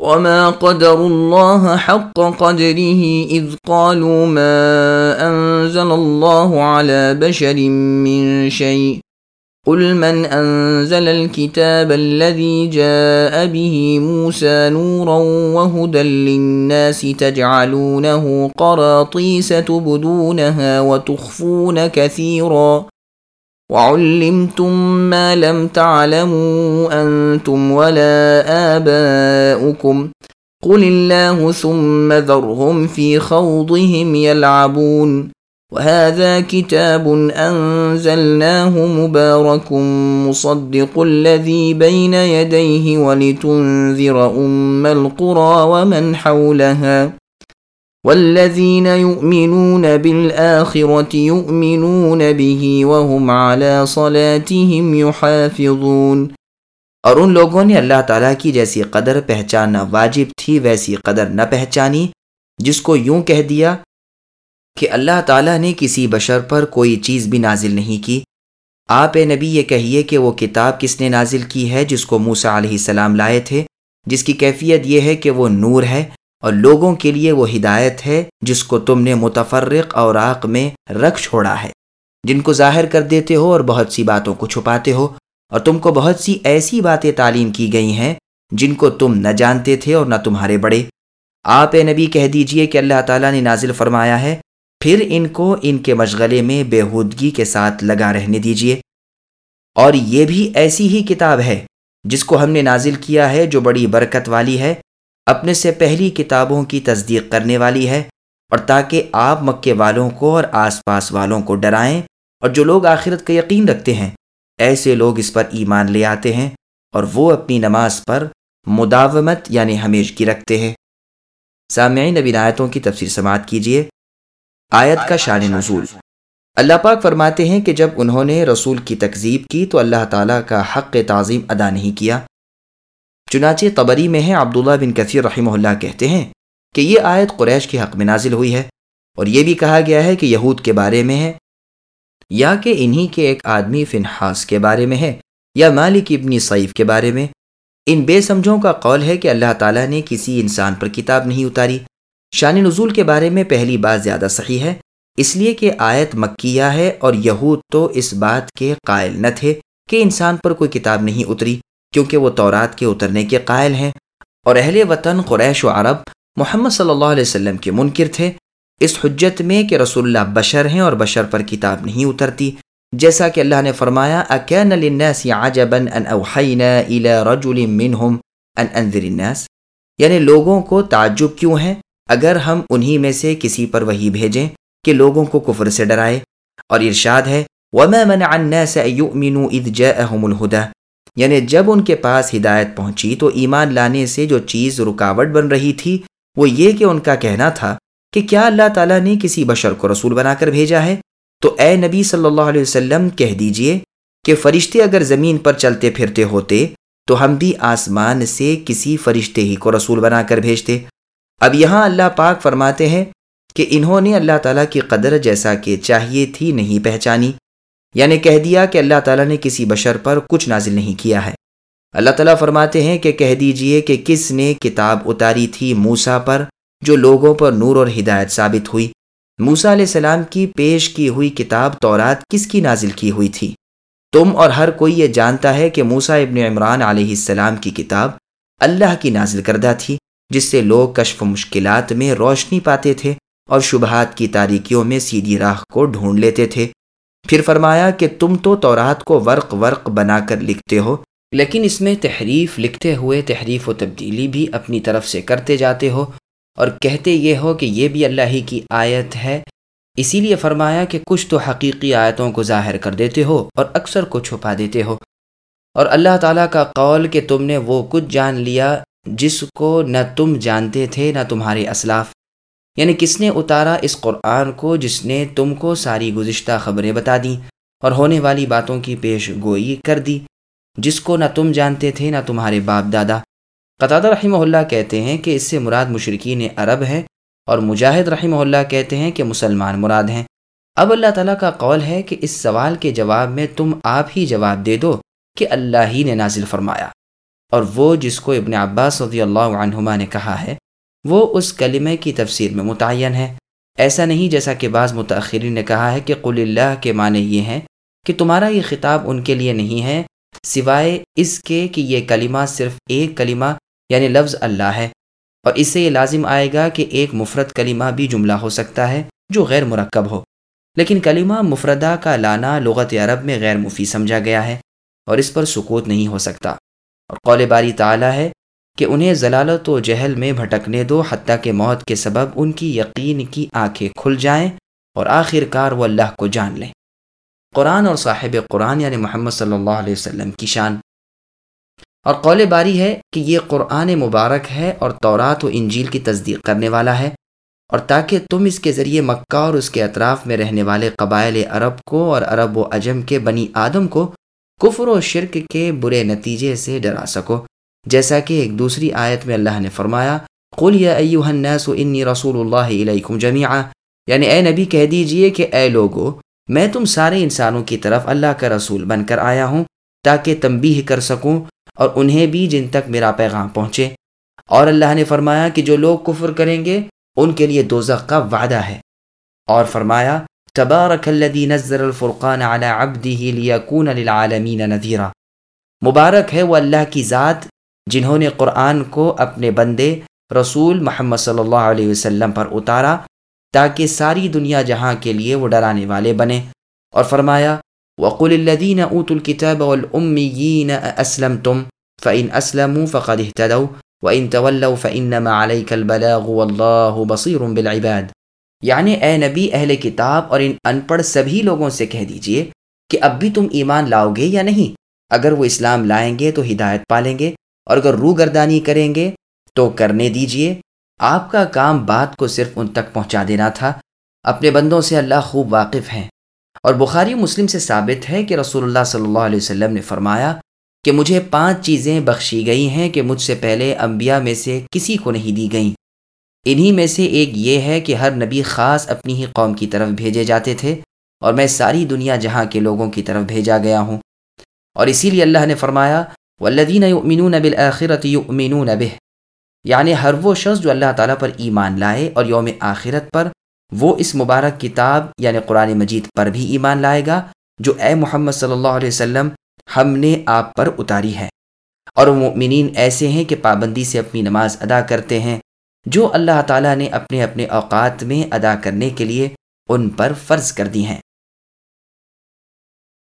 وما قدر الله حق قدره إذ قالوا ما أنزل الله على بشر من شيء قل من أنزل الكتاب الذي جاء به موسى نورا وهدى للناس تجعلونه قراطيس تبدونها وتخفون كثيرا وعلمتم ما لم تعلموا أنتم ولا آباؤكم. قل الله ثم ذرهم في خوضهم يلعبون. وهذا كتاب أنزلناه مبارك مصدق الذي بين يديه ولتنذر أم القرى ومن حولها. والذين يؤمنون بالآخرة يؤمنون به وهم على صلاتهم يحافظون اور ان لوگوں نے اللہ تعالیٰ کی جیسی قدر پہچاننا واجب تھی، ویسی قدر نہ پہچانی، جس کو یوں کہہ دیا کہ اللہ تعالیٰ نے کسی بشر پر کوئی چیز بھی نازل نہیں کی۔ آپ اے نبی، یہ کہیے کہ وہ کتاب کس نے نازل کی ہے جس کو موسا علیہ السلام لائے تھے، جس کی کیفیت یہ ہے کہ وہ نور ہے۔ اور لوگوں کے لیے وہ ہدایت ہے جس کو تم نے متفرق اور آق میں رکھ چھوڑا ہے۔ جن کو ظاہر کر دیتے ہو اور بہت سی باتوں کو چھپاتے ہو، اور تم کو بہت سی ایسی باتیں تعلیم کی گئی ہیں جن کو تم نہ جانتے تھے اور نہ تمہارے بڑے۔ آپ اے نبی، کہہ دیجیے کہ اللہ تعالیٰ نے نازل فرمایا ہے، پھر ان کو ان کے مشغلے میں بےحودگی کے ساتھ لگا رہنے دیجیے۔ اور یہ بھی ایسی ہی کتاب ہے جس کو ہم نے نازل کیا ہے جو بڑی برکت والی ہے۔ اپنے سے پہلی کتابوں کی تصدیق کرنے والی ہے اور تاکہ آپ مکے والوں کو اور آس پاس والوں کو ڈرائیں اور جو لوگ آخرت کا یقین رکھتے ہیں، ایسے لوگ اس پر ایمان لے آتے ہیں اور وہ اپنی نماز پر مداومت یعنی ہمیشگی رکھتے ہیں۔ سامعین، نبی آیتوں کی تفسیر سماعت کیجیے۔ آیت کا شان نزول۔ اللہ پاک فرماتے ہیں کہ جب انہوں نے رسول کی تکذیب کی تو اللہ تعالیٰ کا حق تعظیم ادا نہیں کیا۔ چنانچہ قبری میں ہے عبداللہ بن کثیر رحمہ اللہ کہتے ہیں کہ یہ آیت قریش کے حق میں نازل ہوئی ہے اور یہ بھی کہا گیا ہے کہ یہود کے بارے میں ہے یا کہ انہی کے ایک آدمی فنحاس کے بارے میں ہے یا مالک ابنی سعیف کے بارے میں۔ ان بے سمجھوں کا قول ہے کہ اللہ تعالیٰ نے کسی انسان پر کتاب نہیں اتاری۔ شان نزول کے بارے میں پہلی بات زیادہ صحیح ہے، اس لیے کہ آیت مکیہ ہے اور یہود تو اس بات کے قائل نہ تھے کہ انسان پر کوئی کتاب نہیں اتری۔ کیونکہ وہ تورات کے اترنے کے قائل ہیں۔ اور اہل وطن قریش و عرب محمد صلی اللہ علیہ وسلم کے منکر تھے۔ اس حجت میں کہ رسول اللہ بشر ہیں اور بشر پر کتاب نہیں اترتی۔ جیسا کہ اللہ نے فرمایا اکین للناس عجبا ان اوحینا الى رجل منہم ان انذر الناس یعنی لوگوں کو تعجب کیوں ہے؟ اگر ہم انہی میں سے کسی پر وہی بھیجیں کہ لوگوں کو کفر سے ڈرائے۔ اور ارشاد ہے، وما منع الناس ان يؤمنوا اذ جاءهم الهدى یعنی جب ان کے پاس ہدایت پہنچی تو ایمان لانے سے جو چیز رکاوٹ بن رہی تھی، وہ یہ کہ ان کا کہنا تھا کہ کیا اللہ تعالیٰ نے کسی بشر کو رسول بنا کر بھیجا ہے؟ تو اے نبی صلی اللہ علیہ وسلم، کہہ دیجیے کہ فرشتے اگر زمین پر چلتے پھرتے ہوتے تو ہم بھی آسمان سے کسی فرشتے ہی کو رسول بنا کر بھیجتے۔ اب یہاں اللہ پاک فرماتے ہیں کہ انہوں نے اللہ تعالیٰ کی قدر جیسا کہ چاہیے تھی، نہیں پہچانی۔ یعنی کہہ دیا کہ اللہ تعالیٰ نے کسی بشر پر کچھ نازل نہیں کیا ہے۔ اللہ تعالیٰ فرماتے ہیں کہ کہہ دیجیے کہ کس نے کتاب اتاری تھی موسا پر جو لوگوں پر نور اور ہدایت ثابت ہوئی۔ موسا علیہ السلام کی پیش کی ہوئی کتاب تورات کس کی نازل کی ہوئی تھی؟ تم اور ہر کوئی یہ جانتا ہے کہ موسا ابن عمران علیہ السلام کی کتاب اللہ کی نازل کردہ تھی، جس سے لوگ کشف مشکلات میں روشنی پاتے تھے اور شبہات کی تاریکیوں میں سیدھی راہ کو ڈھونڈ لیتے تھے۔ پھر فرمایا کہ تم تو تورات کو ورق ورق بنا کر لکھتے ہو، لیکن اس میں تحریف لکھتے ہوئے تحریف و تبدیلی بھی اپنی طرف سے کرتے جاتے ہو۔ اور کہتے یہ ہو کہ یہ بھی اللہ ہی کی آیت ہے۔ اسی لیے فرمایا کہ کچھ تو حقیقی آیتوں کو ظاہر کر دیتے ہو اور اکثر کو چھپا دیتے ہو۔ اور اللہ تعالیٰ کا قول کہ تم نے وہ کچھ جان لیا جس کو نہ تم جانتے تھے نہ تمہارے اسلاف۔ یعنی کس نے اتارا اس قرآن کو جس نے تم کو ساری گزشتہ خبریں بتا دیں اور ہونے والی باتوں کی پیش گوئی کر دی؟ جس کو نہ تم جانتے تھے، نہ تمہارے باپ دادا۔ قطع رحمہ اللہ کہتے ہیں کہ اس سے مراد مشرقین عرب ہیں اور مجاہد رحمہ اللہ کہتے ہیں کہ مسلمان مراد ہیں۔ اب اللہ تعالیٰ کا قول ہے کہ اس سوال کے جواب میں تم آپ ہی جواب دے دو کہ اللہ ہی نے نازل فرمایا۔ اور وہ جس کو ابن عباس رضی اللہ عنہما نے کہا ہے وہ اس کلمے کی تفسیر میں متعین ہے۔ ایسا نہیں جیسا کہ بعض متاثرین نے کہا ہے کہ قل اللہ کے معنی یہ ہیں کہ تمہارا یہ خطاب ان کے لیے نہیں ہے، سوائے اس کے کہ یہ کلمہ صرف ایک کلمہ یعنی لفظ اللہ ہے۔ اور اس سے یہ لازم آئے گا کہ ایک مفرد کلمہ بھی جملہ ہو سکتا ہے جو غیر مرکب ہو۔ لیکن کلمہ مفردہ کا لانا لغت عرب میں غیر مفید سمجھا گیا ہے اور اس پر سکوت نہیں ہو سکتا۔ اور قول باری تعالیٰ ہے کہ انہیں ضلالت و جہل میں بھٹکنے دو حتیٰ کہ موت کے سبب ان کی یقین کی آنکھیں کھل جائیں اور آخر کار وہ اللہ کو جان لیں۔ قرآن اور صاحب قرآن یعنی محمد صلی اللہ علیہ وسلم کی شان۔ اور قول باری ہے کہ یہ قرآن مبارک ہے اور تورات و انجیل کی تصدیق کرنے والا ہے اور تاکہ تم اس کے ذریعے مکہ اور اس کے اطراف میں رہنے والے قبائل عرب کو اور عرب و عجم کے بنی آدم کو کفر و شرک کے برے نتیجے سے ڈرا سکو۔ جیسا کہ ایک دوسری آیت میں اللہ نے فرمایا، قل یا ایوہ الناس انی رسول اللہ علیکم جمیعا یعنی اے نبی، کہہ دیجیے کہ اے لوگو، میں تم سارے انسانوں کی طرف اللہ کا رسول بن کر آیا ہوں تاکہ تنبیہ کر سکوں اور انہیں بھی جن تک میرا پیغام پہنچے۔ اور اللہ نے فرمایا کہ جو لوگ کفر کریں گے، ان کے لیے دوزخ کا وعدہ ہے۔ اور فرمایا، تبارک الذي نزل الفرقان على عبده ليكون للعالمين نذيرا مبارک ہے وہ اللہ کی ذات جنہوں نے قرآن کو اپنے بندے رسول محمد صلی اللہ علیہ وسلم پر اتارا تاکہ ساری دنیا جہاں کے لیے وہ ڈرانے والے بنے۔ اور فرمایا، وقل الذين اوتوا الكتاب والاميين اسلمتم فان اسلموا فقد اهتدوا وان تولوا فانما عليك البلاغ والله بالعباد۔ یعنی اے نبی، اہل کتاب اور ان ان پڑھ سبھی لوگوں سے کہہ دیجیے کہ اب بھی تم ایمان لاؤ گے یا نہیں؟ اگر وہ اسلام لائیں گے تو ہدایت پالیں گے۔ اور اگر روح گردانی کریں گے تو کرنے دیجیے۔ آپ کا کام بات کو صرف ان تک پہنچا دینا تھا۔ اپنے بندوں سے اللہ خوب واقف ہیں۔ اور بخاری مسلم سے ثابت ہے کہ رسول اللہ صلی اللہ علیہ وسلم نے فرمایا کہ مجھے پانچ چیزیں بخشی گئی ہیں کہ مجھ سے پہلے انبیاء میں سے کسی کو نہیں دی گئیں۔ انہی میں سے ایک یہ ہے کہ ہر نبی خاص اپنی ہی قوم کی طرف بھیجے جاتے تھے اور میں ساری دنیا جہاں کے لوگوں کی طرف بھیجا گیا ہوں۔ اور اسی لیے اللہ نے فرمایا والذین یؤمنون بالآخرت یؤمنون به. یعنی ہر وہ شخص جو اللہ تعالیٰ پر ایمان لائے اور یوم آخرت پر وہ اس مبارک کتاب یعنی قرآن مجید پر بھی ایمان لائے گا جو اے محمد صلی اللہ علیہ وسلم ہم نے آپ پر اتاری ہے۔ اور وہ مؤمنین ایسے ہیں کہ پابندی سے اپنی نماز ادا کرتے ہیں جو اللہ تعالیٰ نے اپنے اپنے اوقات میں ادا کرنے کے لیے ان پر فرض کر دی ہیں۔